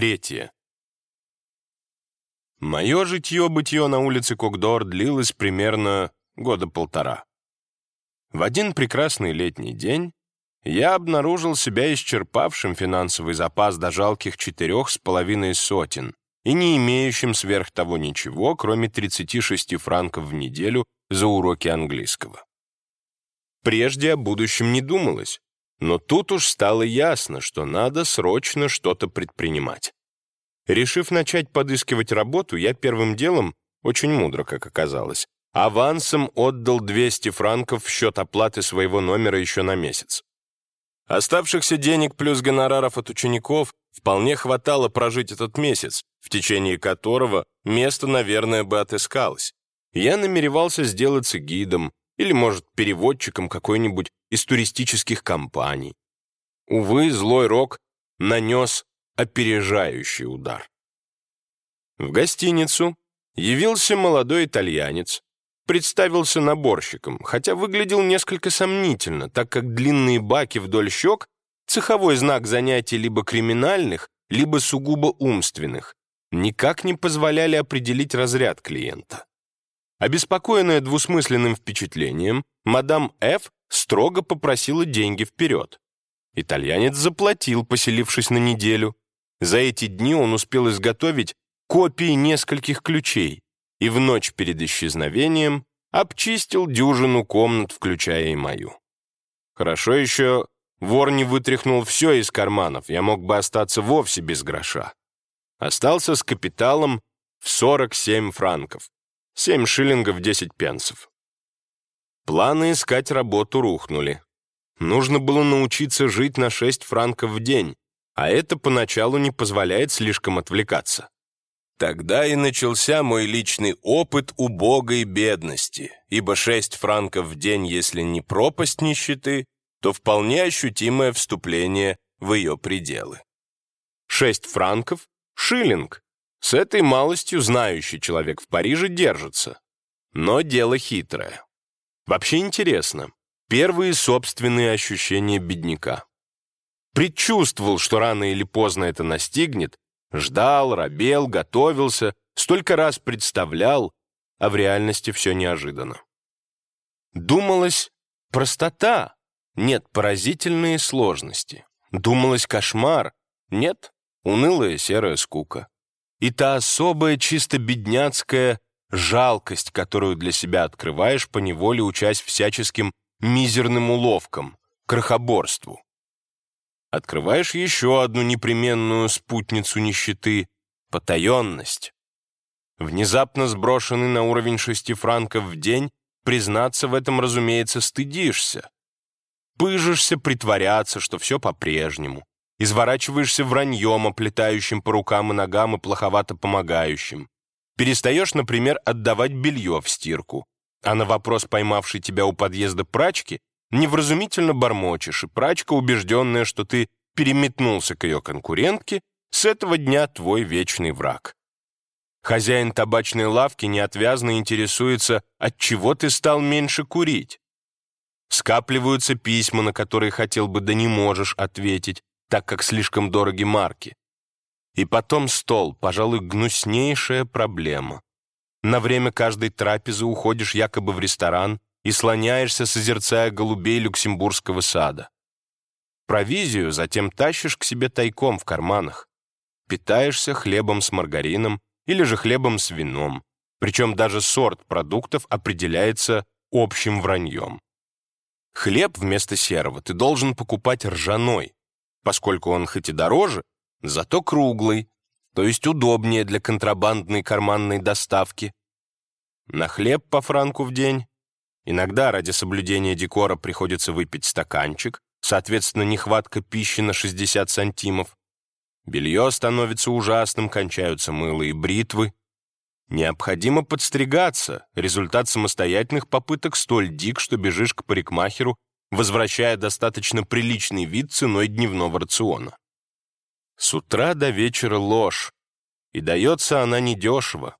Третье. Мое житье-бытие на улице Кокдор длилось примерно года полтора. В один прекрасный летний день я обнаружил себя исчерпавшим финансовый запас до жалких четырех с половиной сотен и не имеющим сверх того ничего, кроме 36 франков в неделю за уроки английского. Прежде о будущем не думалось, но тут уж стало ясно, что надо срочно что-то предпринимать. Решив начать подыскивать работу, я первым делом, очень мудро, как оказалось, авансом отдал 200 франков в счет оплаты своего номера еще на месяц. Оставшихся денег плюс гонораров от учеников вполне хватало прожить этот месяц, в течение которого место, наверное, бы отыскалось. Я намеревался сделаться гидом или, может, переводчиком какой-нибудь из туристических компаний. Увы, злой рок нанес опережающий удар. В гостиницу явился молодой итальянец, представился наборщиком, хотя выглядел несколько сомнительно, так как длинные баки вдоль щек — цеховой знак занятий либо криминальных, либо сугубо умственных, никак не позволяли определить разряд клиента. Обеспокоенная двусмысленным впечатлением, мадам Ф. строго попросила деньги вперед. Итальянец заплатил, поселившись на неделю. За эти дни он успел изготовить копии нескольких ключей и в ночь перед исчезновением обчистил дюжину комнат, включая и мою. Хорошо еще вор не вытряхнул все из карманов, я мог бы остаться вовсе без гроша. Остался с капиталом в 47 франков, 7 шиллингов 10 пенсов. Планы искать работу рухнули. Нужно было научиться жить на 6 франков в день, а это поначалу не позволяет слишком отвлекаться. Тогда и начался мой личный опыт убогой бедности, ибо 6 франков в день, если не пропасть нищеты, то вполне ощутимое вступление в ее пределы. 6 франков — шиллинг. С этой малостью знающий человек в Париже держится. Но дело хитрое. Вообще интересно. Первые собственные ощущения бедняка. Предчувствовал, что рано или поздно это настигнет, ждал, робел, готовился, столько раз представлял, а в реальности все неожиданно. Думалось, простота, нет, поразительные сложности. Думалось, кошмар, нет, унылая серая скука. И та особая, чисто бедняцкая жалкость, которую для себя открываешь, поневоле учась всяческим мизерным уловкам, крохоборству. Открываешь еще одну непременную спутницу нищеты — потаенность. Внезапно сброшенный на уровень шести франков в день, признаться в этом, разумеется, стыдишься. Пыжишься притворяться, что все по-прежнему. Изворачиваешься враньем, оплетающим по рукам и ногам и плоховато помогающим. Перестаешь, например, отдавать белье в стирку. А на вопрос, поймавший тебя у подъезда прачки, невразумительно бормочешь, и прачка, убежденная, что ты переметнулся к ее конкурентке, с этого дня твой вечный враг. Хозяин табачной лавки неотвязно интересуется, от чего ты стал меньше курить. Скапливаются письма, на которые хотел бы, да не можешь ответить, так как слишком дороги марки. И потом стол, пожалуй, гнуснейшая проблема. На время каждой трапезы уходишь якобы в ресторан, и слоняешься, созерцая голубей Люксембургского сада. Провизию затем тащишь к себе тайком в карманах. Питаешься хлебом с маргарином или же хлебом с вином, причем даже сорт продуктов определяется общим враньем. Хлеб вместо серого ты должен покупать ржаной, поскольку он хоть и дороже, зато круглый, то есть удобнее для контрабандной карманной доставки. На хлеб по франку в день Иногда ради соблюдения декора приходится выпить стаканчик, соответственно, нехватка пищи на 60 сантимов. Белье становится ужасным, кончаются мыло и бритвы. Необходимо подстригаться, результат самостоятельных попыток столь дик, что бежишь к парикмахеру, возвращая достаточно приличный вид ценой дневного рациона. С утра до вечера ложь, и дается она недешево.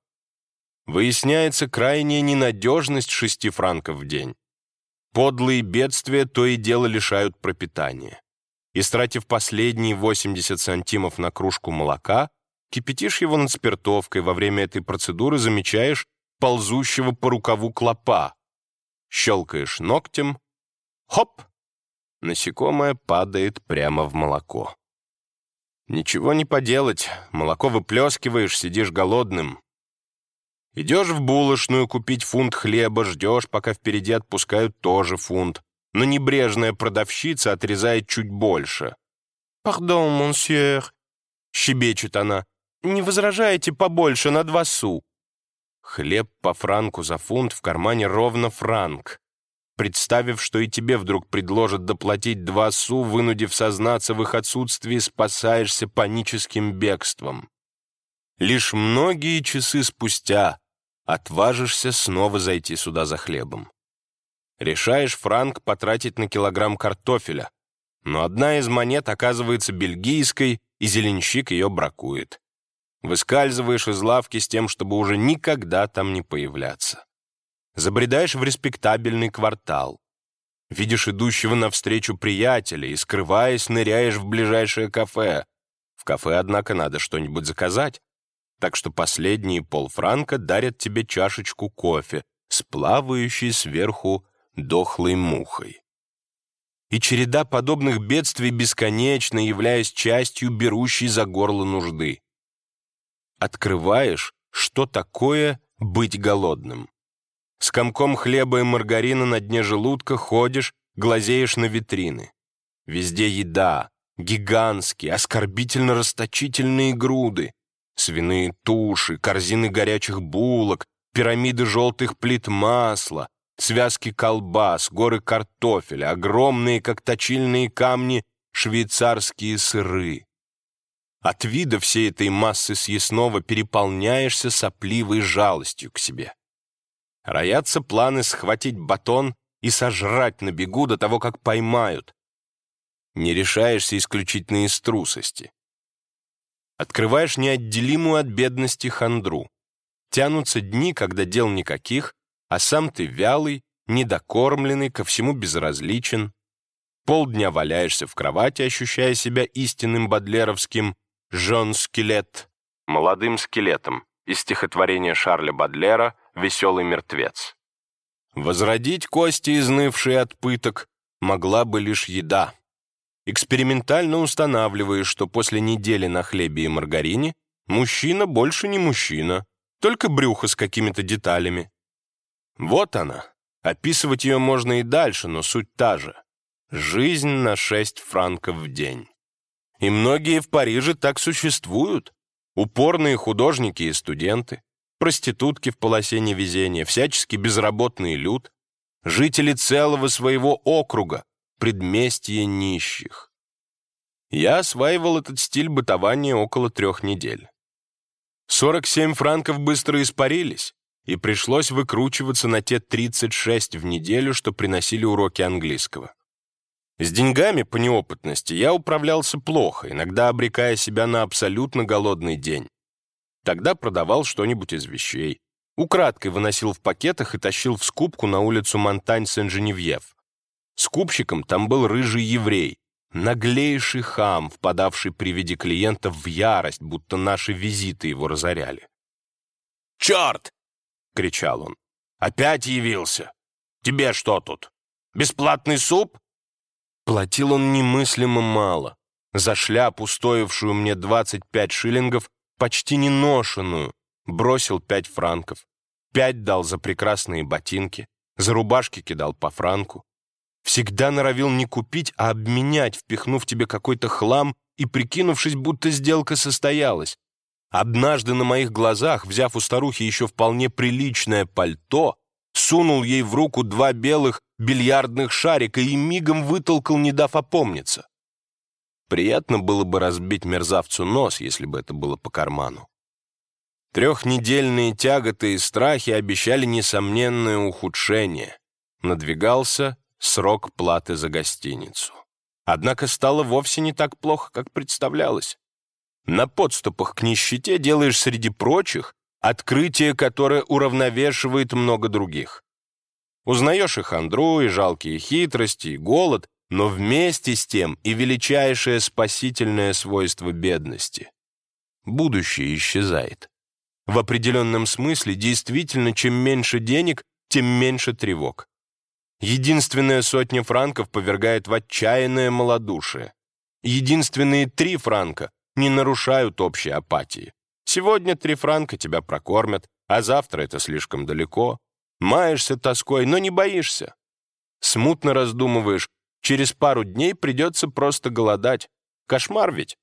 Выясняется крайняя ненадежность шести франков в день. Подлые бедствия то и дело лишают пропитания. Истратив последние 80 сантимов на кружку молока, кипятишь его над спиртовкой, во время этой процедуры замечаешь ползущего по рукаву клопа. Щелкаешь ногтем, хоп, насекомое падает прямо в молоко. Ничего не поделать, молоко выплескиваешь, сидишь голодным. Идешь в булочную купить фунт хлеба, ждешь, пока впереди отпускают тоже фунт, но небрежная продавщица отрезает чуть больше. «Пардон, монсьер», — щебечет она, — «не возражаете побольше на два су?» Хлеб по франку за фунт, в кармане ровно франк. Представив, что и тебе вдруг предложат доплатить два су, вынудив сознаться в их отсутствии, спасаешься паническим бегством. Лишь многие часы спустя отважишься снова зайти сюда за хлебом. Решаешь франк потратить на килограмм картофеля, но одна из монет оказывается бельгийской, и зеленщик ее бракует. Выскальзываешь из лавки с тем, чтобы уже никогда там не появляться забредаешь в респектабельный квартал. Видишь идущего навстречу приятеля и, скрываясь, ныряешь в ближайшее кафе. В кафе, однако, надо что-нибудь заказать, так что последние полфранка дарят тебе чашечку кофе с плавающей сверху дохлой мухой. И череда подобных бедствий бесконечно, являясь частью берущей за горло нужды. Открываешь, что такое быть голодным. С комком хлеба и маргарина на дне желудка ходишь, глазеешь на витрины. Везде еда, гигантские, оскорбительно расточительные груды, свиные туши, корзины горячих булок, пирамиды желтых плит масла, связки колбас, горы картофеля, огромные, как точильные камни, швейцарские сыры. От вида всей этой массы съестного переполняешься сопливой жалостью к себе. Роятся планы схватить батон и сожрать на бегу до того, как поймают. Не решаешься исключительно из трусости. Открываешь неотделимую от бедности хандру. Тянутся дни, когда дел никаких, а сам ты вялый, недокормленный, ко всему безразличен. Полдня валяешься в кровати, ощущая себя истинным бодлеровским «жон-скелет», молодым скелетом, из стихотворения Шарля Бадлера веселый мертвец. Возродить кости, изнывшие от пыток, могла бы лишь еда. Экспериментально устанавливаешь, что после недели на хлебе и маргарине мужчина больше не мужчина, только брюхо с какими-то деталями. Вот она. Описывать ее можно и дальше, но суть та же. Жизнь на 6 франков в день. И многие в Париже так существуют. Упорные художники и студенты проститутки в полосе невезения, всячески безработный люд, жители целого своего округа, предместья нищих. Я осваивал этот стиль бытования около трех недель. 47 франков быстро испарились, и пришлось выкручиваться на те 36 в неделю, что приносили уроки английского. С деньгами по неопытности я управлялся плохо, иногда обрекая себя на абсолютно голодный день. Тогда продавал что-нибудь из вещей. Украдкой выносил в пакетах и тащил в скупку на улицу Монтань-Сен-Женевьев. Скупщиком там был рыжий еврей, наглейший хам, впадавший при виде клиентов в ярость, будто наши визиты его разоряли. «Черт!» — кричал он. «Опять явился! Тебе что тут? Бесплатный суп?» Платил он немыслимо мало. За шляпу, стоившую мне 25 шиллингов, почти не ношенную, бросил пять франков. Пять дал за прекрасные ботинки, за рубашки кидал по франку. Всегда норовил не купить, а обменять, впихнув тебе какой-то хлам и прикинувшись, будто сделка состоялась. Однажды на моих глазах, взяв у старухи еще вполне приличное пальто, сунул ей в руку два белых бильярдных шарика и мигом вытолкал, не дав опомниться. Приятно было бы разбить мерзавцу нос, если бы это было по карману. Трехнедельные тяготы и страхи обещали несомненное ухудшение. Надвигался срок платы за гостиницу. Однако стало вовсе не так плохо, как представлялось. На подступах к нищете делаешь среди прочих открытие, которое уравновешивает много других. Узнаешь и хандру, и жалкие хитрости, и голод, но вместе с тем и величайшее спасительное свойство бедности. Будущее исчезает. В определенном смысле действительно, чем меньше денег, тем меньше тревог. Единственная сотня франков повергает в отчаянное малодушие. Единственные три франка не нарушают общей апатии. Сегодня три франка тебя прокормят, а завтра это слишком далеко. Маешься тоской, но не боишься. Смутно раздумываешь, через пару дней придется просто голодать. Кошмар ведь.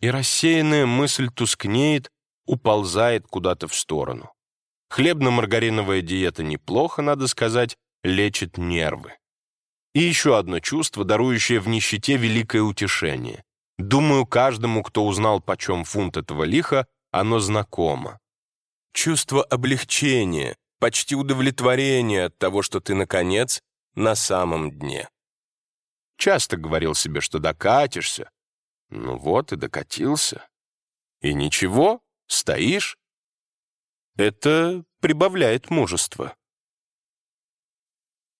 И рассеянная мысль тускнеет, уползает куда-то в сторону. Хлебно-маргариновая диета неплохо, надо сказать, лечит нервы. И еще одно чувство, дарующее в нищете великое утешение. Думаю, каждому, кто узнал, почем фунт этого лиха, оно знакомо. Чувство облегчения, почти удовлетворения от того, что ты, наконец, на самом дне. Часто говорил себе, что докатишься. Ну вот и докатился. И ничего, стоишь. Это прибавляет мужество.